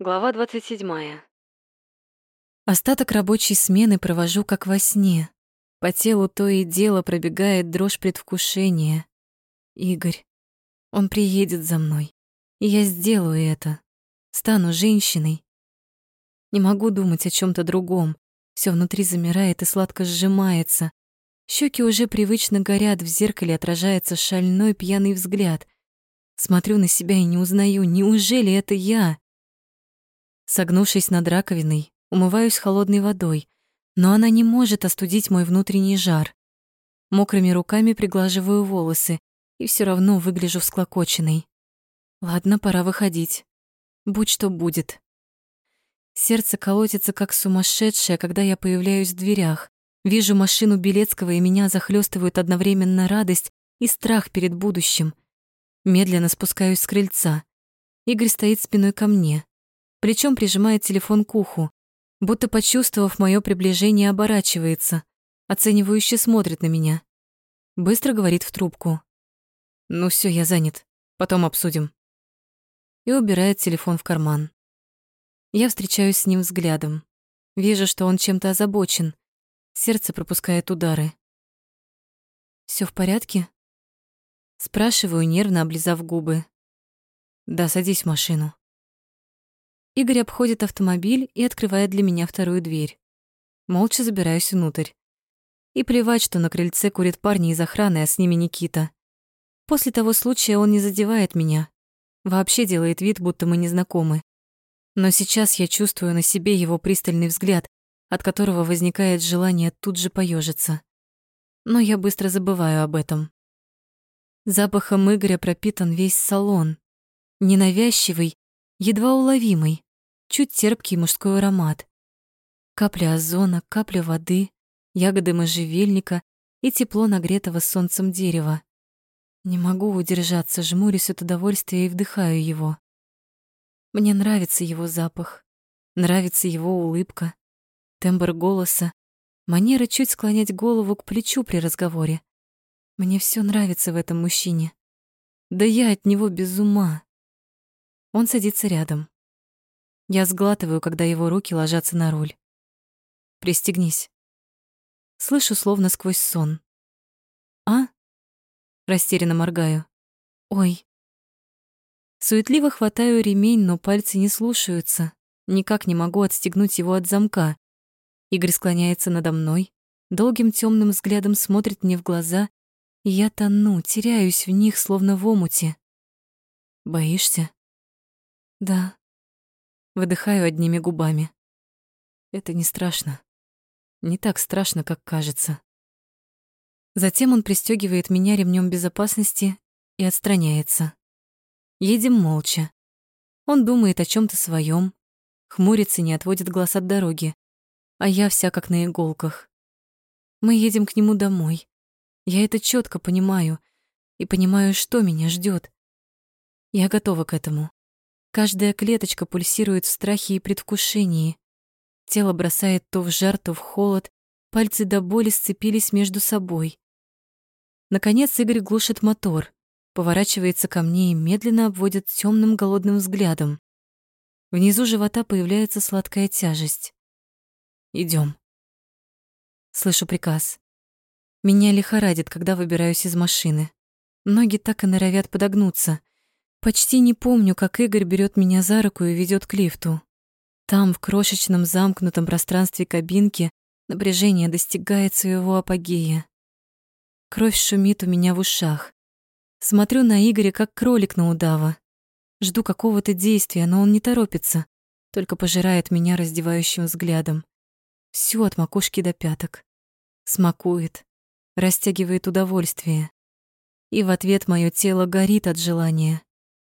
Глава 27. Остаток рабочей смены провожу как во сне. По телу то и дело пробегает дрожь предвкушения. Игорь. Он приедет за мной. И я сделаю это. Стану женщиной. Не могу думать о чем то другом. Все внутри замирает и сладко сжимается. Щеки уже привычно горят, в зеркале отражается шальной пьяный взгляд. Смотрю на себя и не узнаю, неужели это я? Согнувшись над раковиной, умываюсь холодной водой, но она не может остудить мой внутренний жар. Мокрыми руками приглаживаю волосы и все равно выгляжу всклокоченной. Ладно, пора выходить. Будь что будет. Сердце колотится как сумасшедшее, когда я появляюсь в дверях. Вижу машину Белецкого, и меня захлестывают одновременно радость и страх перед будущим. Медленно спускаюсь с крыльца. Игорь стоит спиной ко мне плечом прижимает телефон к уху, будто почувствовав мое приближение, оборачивается, оценивающе смотрит на меня. Быстро говорит в трубку. «Ну все, я занят. Потом обсудим». И убирает телефон в карман. Я встречаюсь с ним взглядом. Вижу, что он чем-то озабочен. Сердце пропускает удары. Все в порядке?» Спрашиваю, нервно облизав губы. «Да, садись в машину». Игорь обходит автомобиль и открывает для меня вторую дверь. Молча забираюсь внутрь. И плевать, что на крыльце курят парни из охраны, а с ними Никита. После того случая он не задевает меня. Вообще делает вид, будто мы не знакомы. Но сейчас я чувствую на себе его пристальный взгляд, от которого возникает желание тут же поежиться. Но я быстро забываю об этом. Запахом Игоря пропитан весь салон. Ненавязчивый, едва уловимый, чуть терпкий мужской аромат. Капля озона, капля воды, ягоды можжевельника и тепло нагретого солнцем дерева. Не могу удержаться, жмурюсь от удовольствия и вдыхаю его. Мне нравится его запах, нравится его улыбка, тембр голоса, манера чуть склонять голову к плечу при разговоре. Мне все нравится в этом мужчине. Да я от него без ума. Он садится рядом. Я сглатываю, когда его руки ложатся на руль. «Пристегнись». Слышу словно сквозь сон. «А?» Растерянно моргаю. «Ой». Суетливо хватаю ремень, но пальцы не слушаются. Никак не могу отстегнуть его от замка. Игорь склоняется надо мной, долгим темным взглядом смотрит мне в глаза, и я тону, теряюсь в них, словно в омуте. «Боишься?» «Да», Выдыхаю одними губами. Это не страшно. Не так страшно, как кажется. Затем он пристегивает меня ремнем безопасности и отстраняется. Едем молча. Он думает о чем то своем, хмурится и не отводит глаз от дороги, а я вся как на иголках. Мы едем к нему домой. Я это четко понимаю и понимаю, что меня ждет. Я готова к этому. Каждая клеточка пульсирует в страхе и предвкушении. Тело бросает то в жар, то в холод, пальцы до боли сцепились между собой. Наконец Игорь глушит мотор, поворачивается ко мне и медленно обводит темным голодным взглядом. Внизу живота появляется сладкая тяжесть. Идем. Слышу приказ. Меня лихорадит, когда выбираюсь из машины. Ноги так и норовят подогнуться — Почти не помню, как Игорь берет меня за руку и ведет к лифту. Там, в крошечном замкнутом пространстве кабинки, напряжение достигает своего апогея. Кровь шумит у меня в ушах. Смотрю на Игоря, как кролик на удава. Жду какого-то действия, но он не торопится, только пожирает меня раздевающим взглядом. Всю от макушки до пяток. Смакует, растягивает удовольствие. И в ответ мое тело горит от желания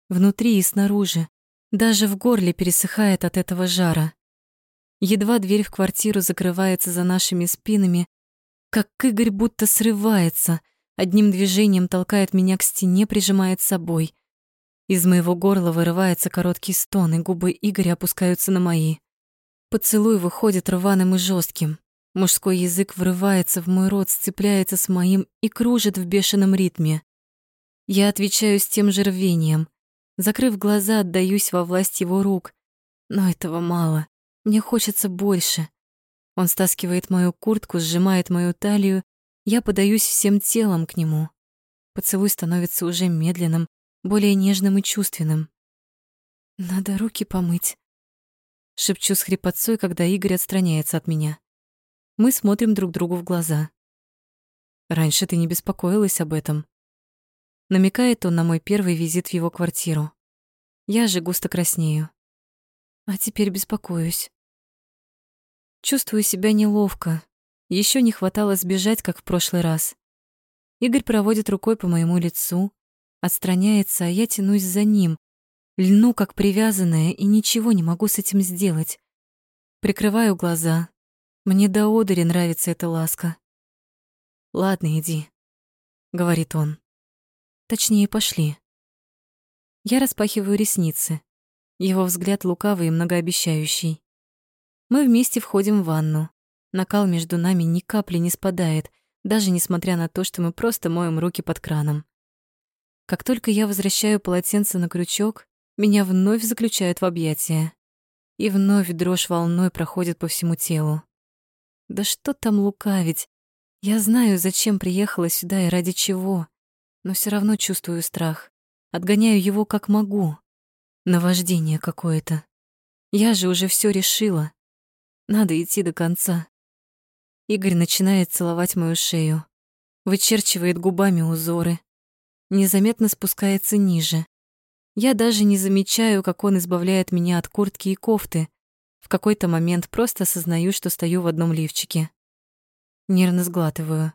внутри и снаружи. Даже в горле пересыхает от этого жара. Едва дверь в квартиру закрывается за нашими спинами, как Игорь будто срывается, одним движением толкает меня к стене, прижимает собой. Из моего горла вырывается короткий стон, и губы Игоря опускаются на мои. Поцелуй выходит рваным и жестким. Мужской язык врывается в мой рот, сцепляется с моим и кружит в бешеном ритме. Я отвечаю с тем же рвением. Закрыв глаза, отдаюсь во власть его рук. Но этого мало. Мне хочется больше. Он стаскивает мою куртку, сжимает мою талию. Я подаюсь всем телом к нему. Поцелуй становится уже медленным, более нежным и чувственным. «Надо руки помыть», — шепчу с хрипотцой, когда Игорь отстраняется от меня. Мы смотрим друг другу в глаза. «Раньше ты не беспокоилась об этом». Намекает он на мой первый визит в его квартиру. Я же густо краснею. А теперь беспокоюсь. Чувствую себя неловко. Еще не хватало сбежать, как в прошлый раз. Игорь проводит рукой по моему лицу, отстраняется, а я тянусь за ним, льну как привязанная и ничего не могу с этим сделать. Прикрываю глаза. Мне до одери нравится эта ласка. «Ладно, иди», — говорит он. Точнее, пошли. Я распахиваю ресницы. Его взгляд лукавый и многообещающий. Мы вместе входим в ванну. Накал между нами ни капли не спадает, даже несмотря на то, что мы просто моем руки под краном. Как только я возвращаю полотенце на крючок, меня вновь заключают в объятия. И вновь дрожь волной проходит по всему телу. Да что там лукавить? Я знаю, зачем приехала сюда и ради чего, но все равно чувствую страх. Отгоняю его как могу. Наваждение какое-то. Я же уже все решила. Надо идти до конца. Игорь начинает целовать мою шею, вычерчивает губами узоры, незаметно спускается ниже. Я даже не замечаю, как он избавляет меня от куртки и кофты. В какой-то момент просто осознаю, что стою в одном лифчике. Нервно сглатываю.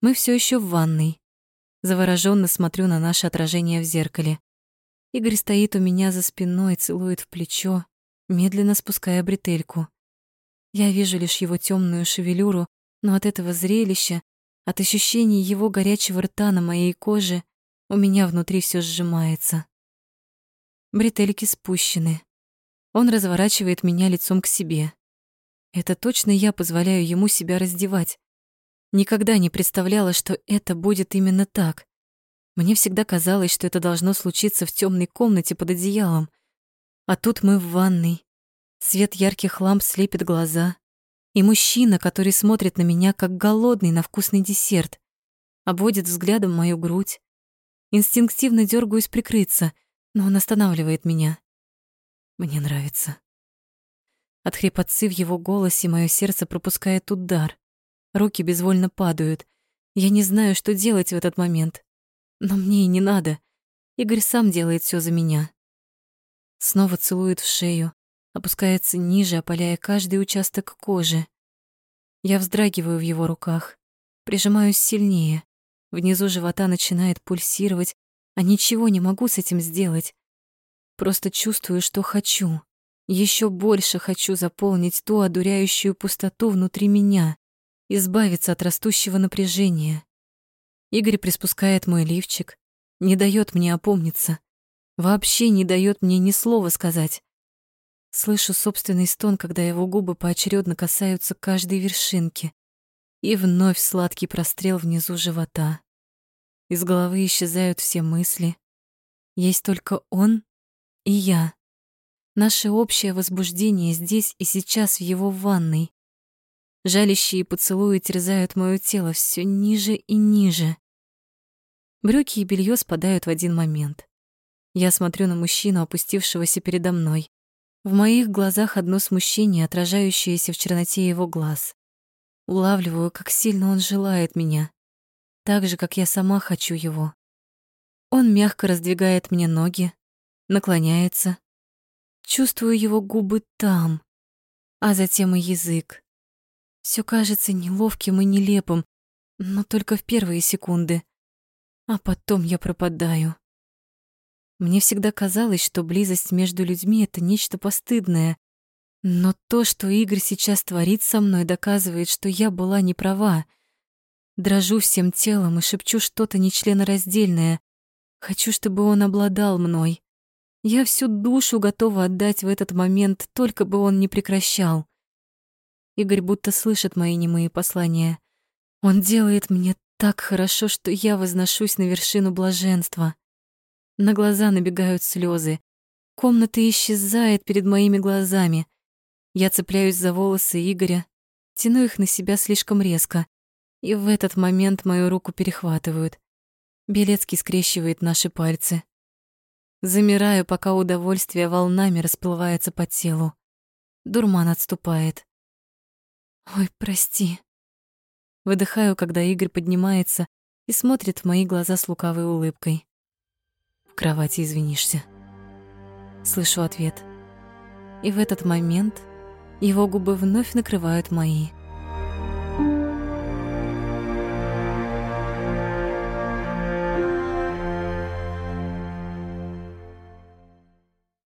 Мы все еще в ванной. Завороженно смотрю на наше отражение в зеркале. Игорь стоит у меня за спиной, целует в плечо, медленно спуская бретельку. Я вижу лишь его темную шевелюру, но от этого зрелища, от ощущения его горячего рта на моей коже, у меня внутри все сжимается. Бретельки спущены. Он разворачивает меня лицом к себе. Это точно я позволяю ему себя раздевать. Никогда не представляла, что это будет именно так. Мне всегда казалось, что это должно случиться в темной комнате под одеялом. А тут мы в ванной. Свет ярких ламп слепит глаза. И мужчина, который смотрит на меня, как голодный на вкусный десерт, обводит взглядом мою грудь. Инстинктивно дергаюсь прикрыться, но он останавливает меня. Мне нравится. От хрипотцы в его голосе мое сердце пропускает удар. Руки безвольно падают. Я не знаю, что делать в этот момент. Но мне и не надо. Игорь сам делает все за меня. Снова целует в шею, опускается ниже, опаляя каждый участок кожи. Я вздрагиваю в его руках, прижимаюсь сильнее. Внизу живота начинает пульсировать, а ничего не могу с этим сделать. Просто чувствую, что хочу. Еще больше хочу заполнить ту одуряющую пустоту внутри меня избавиться от растущего напряжения. Игорь приспускает мой лифчик, не дает мне опомниться, вообще не дает мне ни слова сказать. Слышу собственный стон, когда его губы поочередно касаются каждой вершинки. И вновь сладкий прострел внизу живота. Из головы исчезают все мысли. Есть только он и я. Наше общее возбуждение здесь и сейчас в его ванной. Жалящие поцелуи терзают моё тело все ниже и ниже. Брюки и белье спадают в один момент. Я смотрю на мужчину, опустившегося передо мной. В моих глазах одно смущение, отражающееся в черноте его глаз. Улавливаю, как сильно он желает меня, так же, как я сама хочу его. Он мягко раздвигает мне ноги, наклоняется. Чувствую его губы там, а затем и язык. Все кажется неловким и нелепым, но только в первые секунды. А потом я пропадаю. Мне всегда казалось, что близость между людьми — это нечто постыдное. Но то, что Игорь сейчас творит со мной, доказывает, что я была не права. Дрожу всем телом и шепчу что-то нечленораздельное. Хочу, чтобы он обладал мной. Я всю душу готова отдать в этот момент, только бы он не прекращал. Игорь будто слышит мои немые послания. Он делает мне так хорошо, что я возношусь на вершину блаженства. На глаза набегают слезы. Комната исчезает перед моими глазами. Я цепляюсь за волосы Игоря, тяну их на себя слишком резко, и в этот момент мою руку перехватывают. Белецкий скрещивает наши пальцы. Замираю, пока удовольствие волнами расплывается по телу. Дурман отступает. «Ой, прости». Выдыхаю, когда Игорь поднимается и смотрит в мои глаза с лукавой улыбкой. «В кровати извинишься». Слышу ответ. И в этот момент его губы вновь накрывают мои.